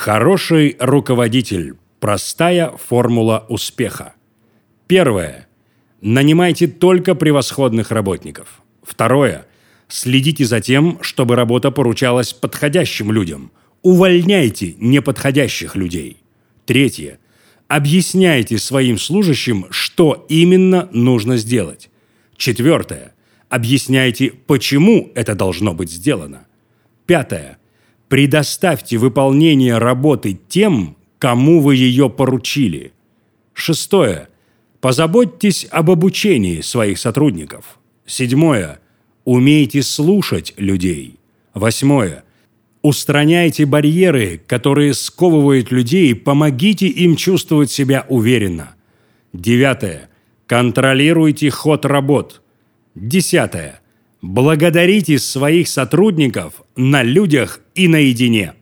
Хороший руководитель. Простая формула успеха. Первое. Нанимайте только превосходных работников. Второе. Следите за тем, чтобы работа поручалась подходящим людям. Увольняйте неподходящих людей. Третье. Объясняйте своим служащим, что именно нужно сделать. Четвертое. Объясняйте, почему это должно быть сделано. Пятое. Предоставьте выполнение работы тем, кому вы ее поручили. Шестое. Позаботьтесь об обучении своих сотрудников. Седьмое. Умейте слушать людей. Восьмое. Устраняйте барьеры, которые сковывают людей, помогите им чувствовать себя уверенно. Девятое. Контролируйте ход работ. Десятое. Благодарите своих сотрудников на людях и наедине.